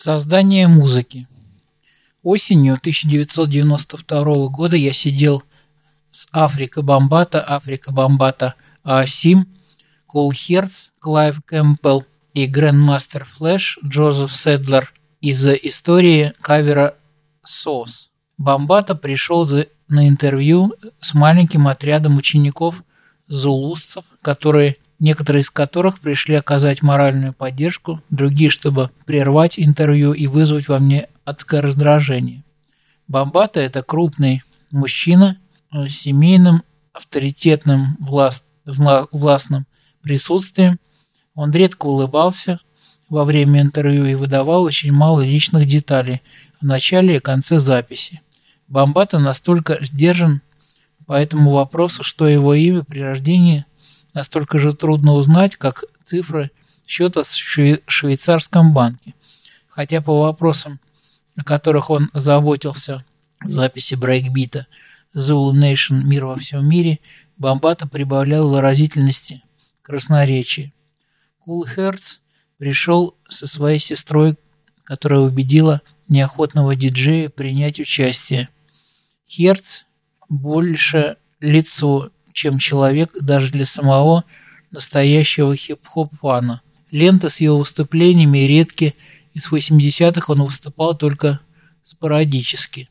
Создание музыки. Осенью 1992 года я сидел с Африка Бомбата, Африка Бомбата, Аасим, Кул Херц, Клайв Кэмпбелл и Грандмастер Флэш Джозеф Седлер из-за истории кавера «СОС». Бомбата пришел на интервью с маленьким отрядом учеников зулусцев, которые некоторые из которых пришли оказать моральную поддержку, другие, чтобы прервать интервью и вызвать во мне адское раздражение. Бомбата – это крупный мужчина с семейным, авторитетным, власт, властным присутствием. Он редко улыбался во время интервью и выдавал очень мало личных деталей о начале и конце записи. Бомбата настолько сдержан по этому вопросу, что его имя при рождении настолько же трудно узнать, как цифры счета в швейцарском банке. Хотя по вопросам, о которых он заботился, записи брейкбита Zulu Nation «Мир во всем мире», Бомбата прибавлял выразительности красноречия. Кул Херц пришел со своей сестрой, которая убедила неохотного диджея принять участие. Херц больше лицо чем человек даже для самого настоящего хип-хоп-фана. Лента с его выступлениями редки, и с 80-х он выступал только спорадически.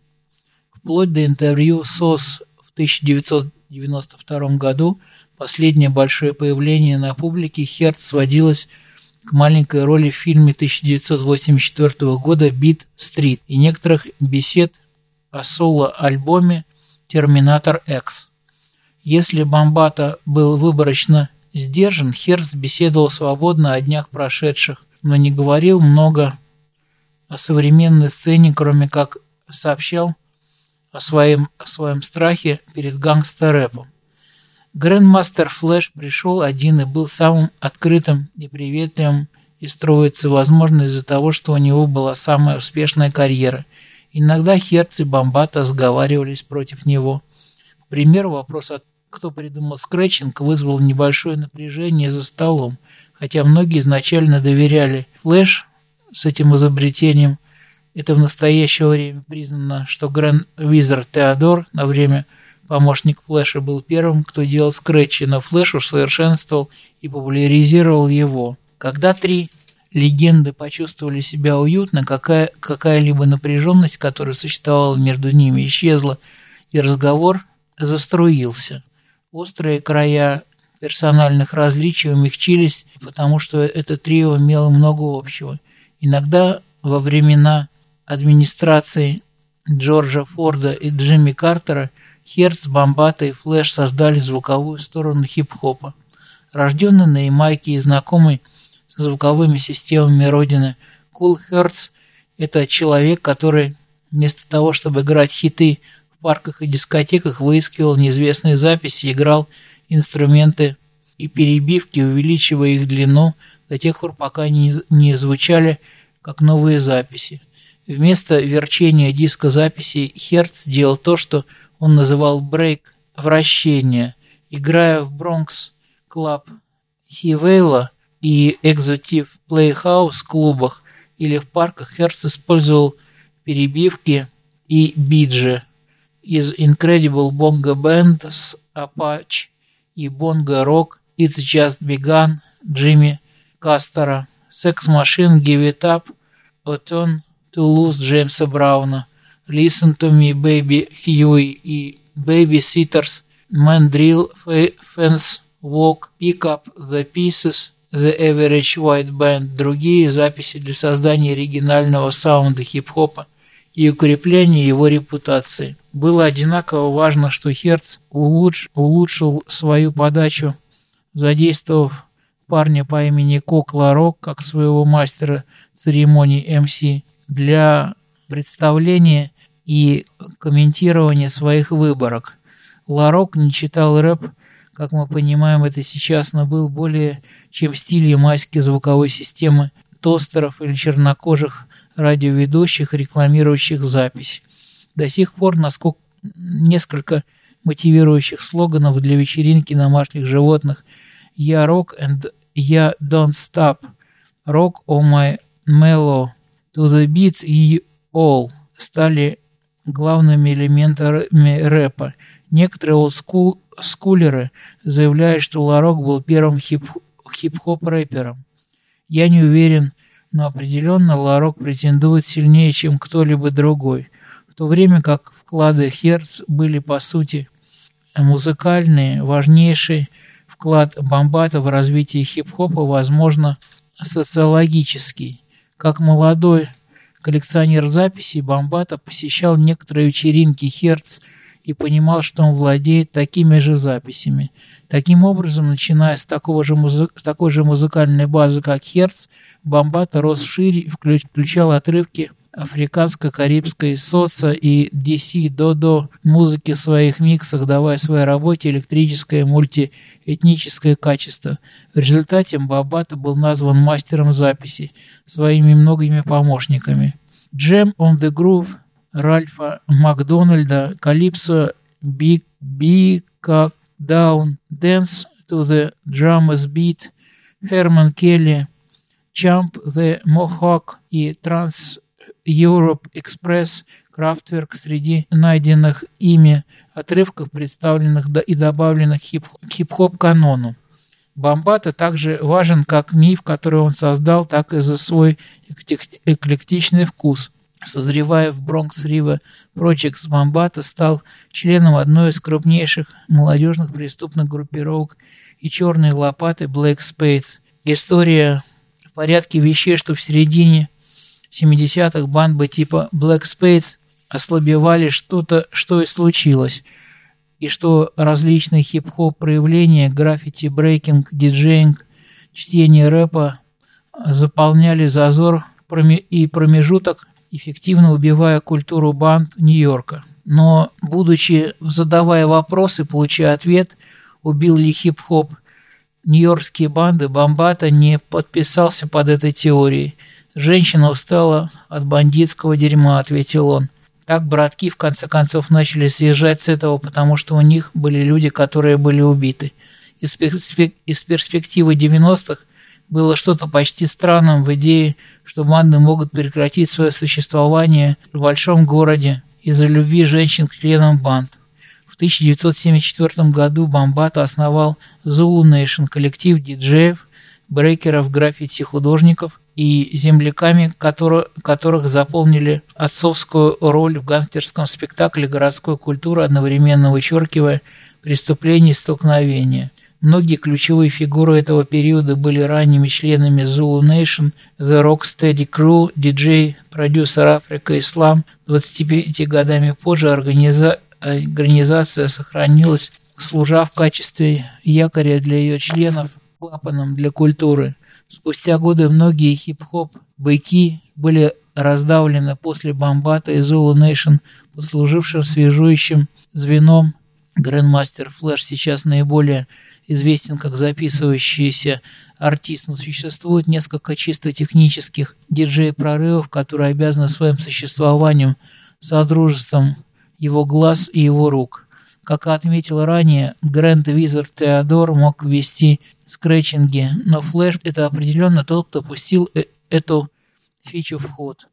Вплоть до интервью СОС в 1992 году последнее большое появление на публике Херц сводилось к маленькой роли в фильме 1984 года «Бит Стрит» и некоторых бесед о соло-альбоме «Терминатор X». Если Бомбата был выборочно сдержан, Херц беседовал свободно о днях прошедших, но не говорил много о современной сцене, кроме как сообщал о своем, о своем страхе перед гангстер-рэпом. Грандмастер Флэш пришел один и был самым открытым и приветливым из троицы, возможно, из-за того, что у него была самая успешная карьера. Иногда Херц и Бомбата сговаривались против него. К примеру, вопрос о кто придумал скретчинг, вызвал небольшое напряжение за столом, хотя многие изначально доверяли Флэш с этим изобретением. Это в настоящее время признано, что Гранд Визер Теодор на время помощник Флэша был первым, кто делал скретчи, но Флэш усовершенствовал и популяризировал его. Когда три легенды почувствовали себя уютно, какая, какая-либо напряженность, которая существовала между ними, исчезла, и разговор заструился. Острые края персональных различий умягчились, потому что это трио имело много общего. Иногда во времена администрации Джорджа Форда и Джимми Картера Херц, Бомбата и Флэш создали звуковую сторону хип-хопа. Рожденный на Ямайке и знакомый со звуковыми системами Родины, Кул Херц – это человек, который вместо того, чтобы играть хиты – парках и дискотеках выискивал неизвестные записи, играл инструменты и перебивки, увеличивая их длину до тех пор, пока они не звучали как новые записи. Вместо верчения диска записи Херц делал то, что он называл брейк – вращение. Играя в Бронкс Клаб Хивейла и Экзотив Плейхаус клубах или в парках, Херц использовал перебивки и биджи из Incredible Bongo Band с Apache и Bongo Rock It's Just Begun Джимми Кастера, Sex Machine Give It Up, A Turn to Lose Джеймса Брауна, Listen to Me Baby Huey и Baby Sitters, Mandrill Fence Walk, Pick Up The Pieces, The Average White Band, другие записи для создания оригинального саунда хип-хопа и укрепления его репутации. Было одинаково важно, что Херц улуч, улучшил свою подачу, задействовав парня по имени Кок Ларок как своего мастера церемонии МС для представления и комментирования своих выборок. Ларок не читал рэп, как мы понимаем это сейчас, но был более чем в стиле майской звуковой системы тостеров или чернокожих радиоведущих, рекламирующих запись. До сих пор насколько несколько мотивирующих слоганов для вечеринки домашних животных «Я рок and я don't stop», «Rock on my mellow», To the Beat и All стали главными элементами рэпа. Некоторые олдскулеры заявляют, что Ларок был первым хип-хоп рэпером. Я не уверен, но определенно Ларок претендует сильнее, чем кто-либо другой, в то время как вклады Херц были по сути музыкальные, важнейший вклад Бомбата в развитие хип-хопа, возможно, социологический. Как молодой коллекционер записей, Бомбата посещал некоторые вечеринки Херц и понимал, что он владеет такими же записями. Таким образом, начиная с, такого же музы... с такой же музыкальной базы, как Херц, Бомбата рос шире и включал отрывки африканско-карибской соца и DC Додо музыки в своих миксах, давая своей работе электрическое мультиэтническое качество. В результате Бабата был назван мастером записи своими многими помощниками. Jam on the Groove Ральфа Макдональда, Калипсо Big Big Down, Dance to the Drummers Beat, Herman Kelly, Jump the Mohawk и Trans Europe Express Kraftwerk среди найденных ими отрывков, представленных и добавленных хип-хоп канону. Бомбата также важен как миф, который он создал, так и за свой эклектичный вкус. Созревая в Бронкс Рива Projects, Бомбата стал членом одной из крупнейших молодежных преступных группировок и черной лопаты Black Spades. История порядке вещей, что в середине 70-х банды типа Black Spades ослабевали что-то, что и случилось, и что различные хип-хоп проявления, граффити, брейкинг, диджеинг, чтение рэпа заполняли зазор и промежуток, эффективно убивая культуру банд Нью-Йорка. Но, будучи задавая вопросы, получая ответ, убил ли хип-хоп нью-йоркские банды, Бомбата не подписался под этой теорией – «Женщина устала от бандитского дерьма», — ответил он. Так братки в конце концов начали съезжать с этого, потому что у них были люди, которые были убиты. Из, из перспективы 90-х было что-то почти странным в идее, что банды могут прекратить свое существование в большом городе из-за любви женщин к членам банд. В 1974 году Бомбата основал Zulu Nation, коллектив диджеев, брейкеров, граффити-художников – и земляками, которые, которых заполнили отцовскую роль в гангстерском спектакле городской культуры, одновременно вычеркивая преступления и столкновения. Многие ключевые фигуры этого периода были ранними членами Zulu Nation, The Rocksteady Crew, диджей, продюсер Африка Ислам. 25 годами позже организа... организация сохранилась, служа в качестве якоря для ее членов, клапаном для культуры – Спустя годы многие хип-хоп-байки были раздавлены после Бомбата и Zulu Nation, послужившим свяжующим звеном. Грандмастер Флэш сейчас наиболее известен как записывающийся артист, но существует несколько чисто технических диджей-прорывов, которые обязаны своим существованием содружеством его глаз и его рук. Как отметил ранее, Грэнд Визард Теодор мог ввести скретчинги, но Флэш – это определенно тот, кто пустил э эту фичу в ход.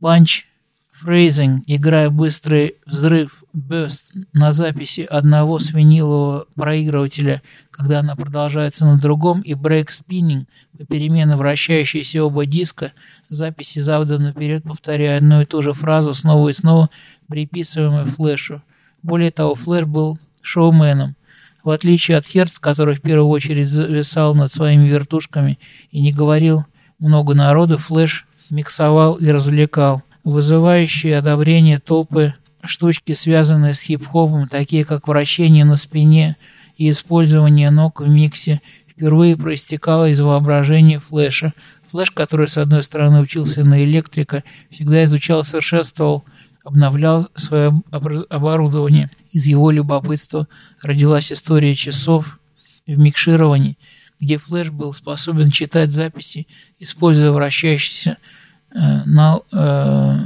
Punch phrasing, играя быстрый взрыв burst на записи одного с винилового проигрывателя, когда она продолжается на другом, и break spinning, попеременно вращающиеся оба диска, записи задом наперед, повторяя одну и ту же фразу снова и снова, приписываемой флешу. Более того, Флэш был шоуменом. В отличие от Херц, который в первую очередь зависал над своими вертушками и не говорил много народу, Флэш миксовал и развлекал. Вызывающие одобрение толпы штучки, связанные с хип-хопом, такие как вращение на спине и использование ног в миксе, впервые проистекало из воображения Флэша. Флэш, который, с одной стороны, учился на электрика, всегда изучал совершенствовал обновлял свое оборудование. Из его любопытства родилась история часов в микшировании, где флеш был способен читать записи, используя вращающийся э, на, э,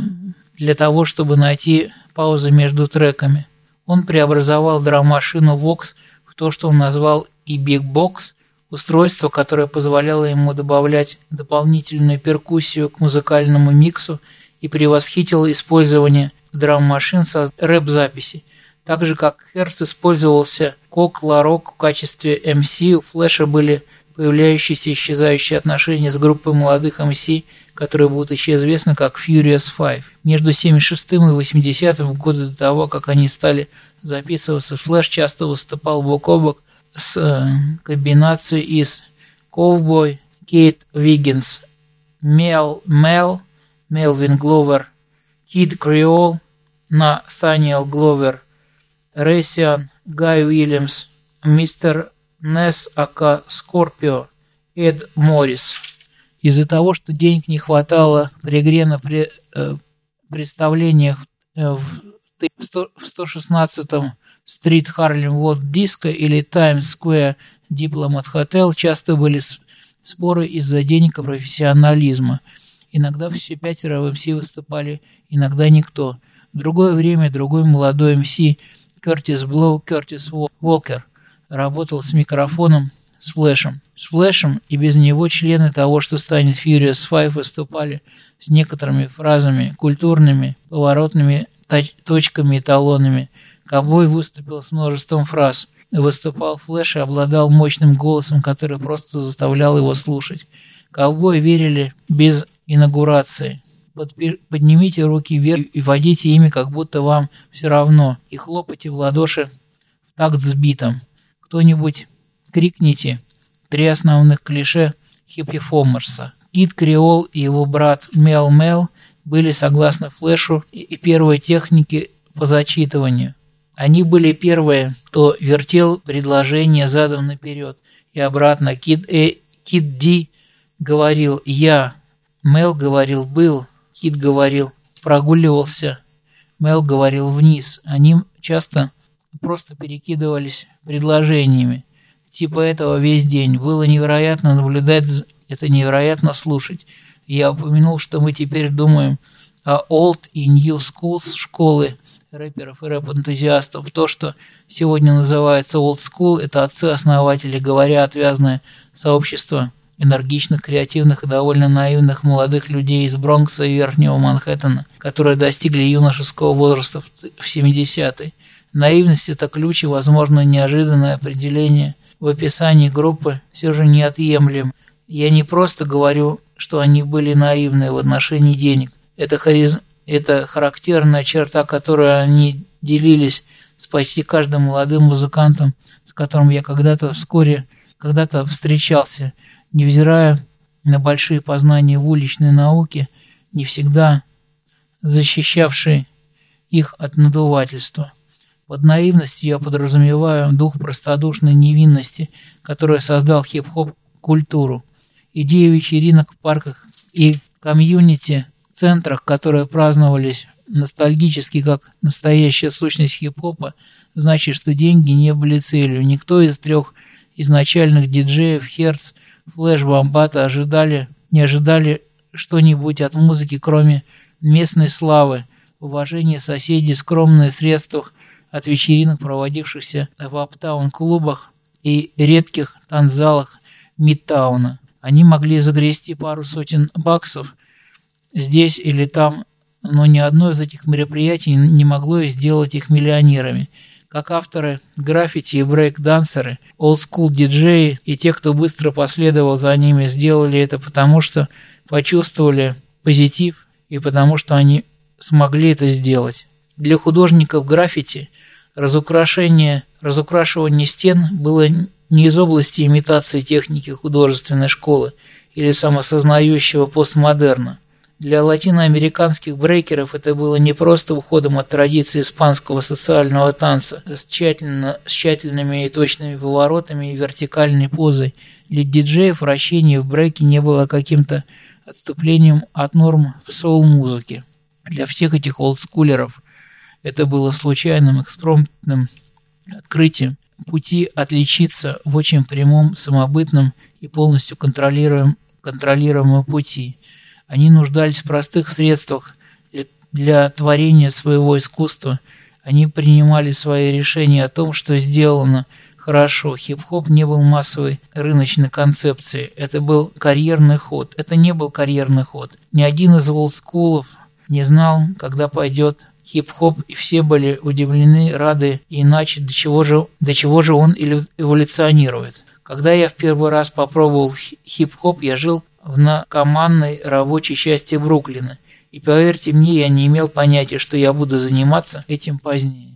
для того, чтобы найти паузы между треками. Он преобразовал драм-машину Vox в то, что он назвал и Big Box. устройство, которое позволяло ему добавлять дополнительную перкуссию к музыкальному миксу и превосхитило использование драм-машин со рэп-записи. Так же, как Херц использовался Кок Ларок в качестве МС, у Флэша были появляющиеся и исчезающие отношения с группой молодых МС, которые будут еще известны как Furious Five. Между 76 и 80 годы до того, как они стали записываться, Флэш часто выступал бок о бок с э, комбинацией из Ковбой, Кейт Виггинс, Мел Мел, Мелвин Гловер, Кид Креол, Натаниэл Гловер, Рейсиан, Гай Уильямс, мистер Несс Ака Скорпио, Эд Моррис. Из-за того, что денег не хватало при игре на при, э, представлениях э, в, в 116-м Стрит Харлем Вот Диско или Таймс Сквер Дипломат Хотел часто были споры из-за денег и профессионализма. Иногда все пятеро в МС выступали, иногда никто. Другое время другой молодой МС Кертис Блоу, Кертис Уолкер работал с микрофоном, с флешем. С флешем и без него члены того, что станет Furious Five, выступали с некоторыми фразами, культурными, поворотными точками и талонами. Ковбой выступил с множеством фраз. Выступал Флэш и обладал мощным голосом, который просто заставлял его слушать. Ковбой верили без инаугурации. Поднимите руки вверх и водите ими, как будто вам все равно, и хлопайте в ладоши в такт с. Кто-нибудь крикните три основных клише хиппи-фомерса. Кит Креол и его брат Мел Мел были согласны Флэшу и первой технике по зачитыванию. Они были первые, кто вертел предложение задом наперед и обратно. Кит, э, Кит Ди говорил «я», Мел говорил «был», Кит говорил «прогуливался», Мел говорил «вниз». Они часто просто перекидывались предложениями. Типа этого весь день. Было невероятно наблюдать, это невероятно слушать. Я упомянул, что мы теперь думаем о old и new schools школы рэперов и рэп-энтузиастов. То, что сегодня называется old school, это отцы-основатели, говоря отвязное сообщество энергичных, креативных и довольно наивных молодых людей из Бронкса и Верхнего Манхэттена, которые достигли юношеского возраста в 70-е. Наивность – это ключ и, возможно, неожиданное определение в описании группы все же неотъемлем. Я не просто говорю, что они были наивны в отношении денег. Это, хариз... это характерная черта, которой они делились с почти каждым молодым музыкантом, с которым я когда-то вскоре когда-то встречался, невзирая на большие познания в уличной науке, не всегда защищавшие их от надувательства. Под наивностью я подразумеваю дух простодушной невинности, который создал хип-хоп культуру. Идея вечеринок в парках и комьюнити-центрах, которые праздновались ностальгически как настоящая сущность хип-хопа, значит, что деньги не были целью. Никто из трех изначальных диджеев Херц, Флэш, Бомбата ожидали, не ожидали что-нибудь от музыки, кроме местной славы, уважения соседей, скромные средства от вечеринок, проводившихся в аптаун-клубах и редких танцзалах Мидтауна. Они могли загрести пару сотен баксов здесь или там, но ни одно из этих мероприятий не могло сделать их миллионерами. Как авторы граффити и брейк-дансеры, олдскул-диджеи и те, кто быстро последовал за ними, сделали это потому, что почувствовали позитив и потому, что они смогли это сделать. Для художников граффити разукрашение, разукрашивание стен было не из области имитации техники художественной школы или самосознающего постмодерна. Для латиноамериканских брейкеров это было не просто уходом от традиции испанского социального танца с, тщательно, с тщательными и точными поворотами и вертикальной позой. Для диджеев вращение в брейке не было каким-то отступлением от норм в соул-музыке. Для всех этих олдскулеров это было случайным экспромтным открытием пути отличиться в очень прямом, самобытном и полностью контролируем, контролируемом пути. Они нуждались в простых средствах для, творения своего искусства. Они принимали свои решения о том, что сделано Хорошо, хип-хоп не был массовой рыночной концепцией, это был карьерный ход. Это не был карьерный ход. Ни один из олдскулов не знал, когда пойдет хип-хоп, и все были удивлены, рады, иначе до чего же, до чего же он эволюционирует. Когда я в первый раз попробовал хип-хоп, я жил в накомандной рабочей части Бруклина. И поверьте мне, я не имел понятия, что я буду заниматься этим позднее.